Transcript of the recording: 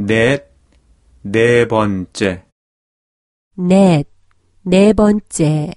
넷, 네 번째. 넷, 네 번째.